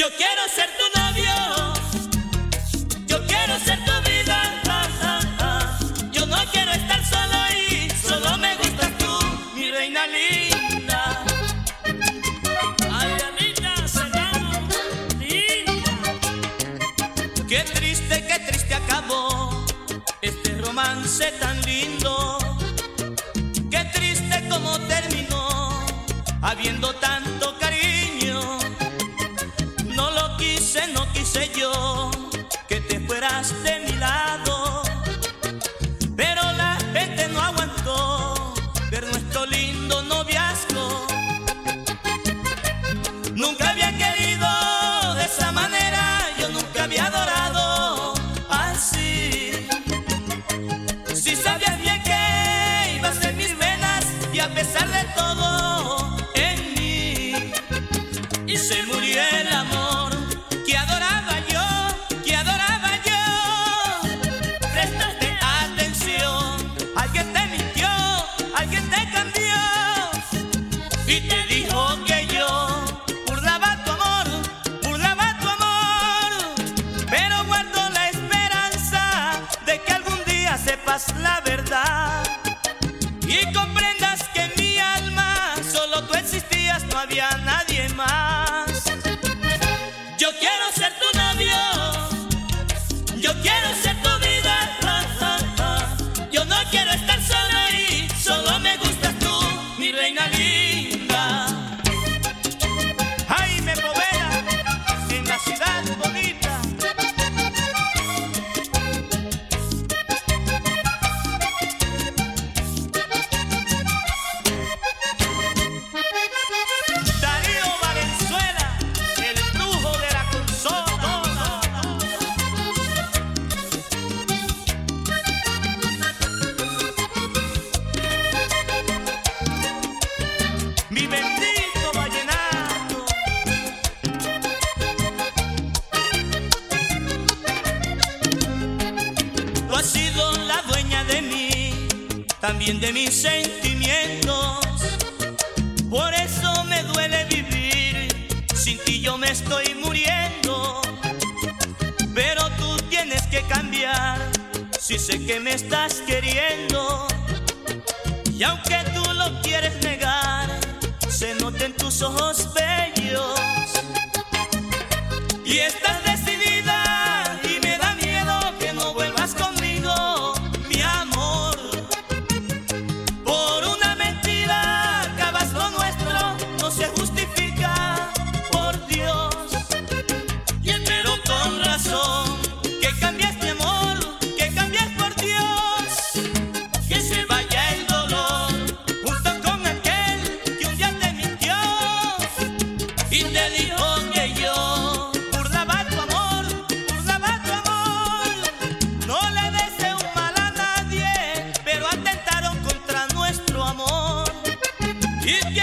Yo quiero ser tu novio, yo quiero ser tu vida. Yo no quiero estar solo y solo me gustas tú, mi reina linda. Ay, linda, Serrano, linda. Qué triste, qué triste acabó este romance tan lindo. Qué triste como terminó, habiendo tanto de mi lado. Pero la gente no aguantó ver nuestro lindo noviazgo. Nunca había querido de esa manera, yo nunca había adorado así. Si sabías bien que ibas en mis venas y a pesar bem na linha. también de mis sentimientos. Por eso me duele vivir, sin ti yo me estoy muriendo. Pero tú tienes que cambiar, si sé que me estás queriendo. Y aunque tú lo quieres negar, se nota en tus ojos bellos. Y estás de Yeah.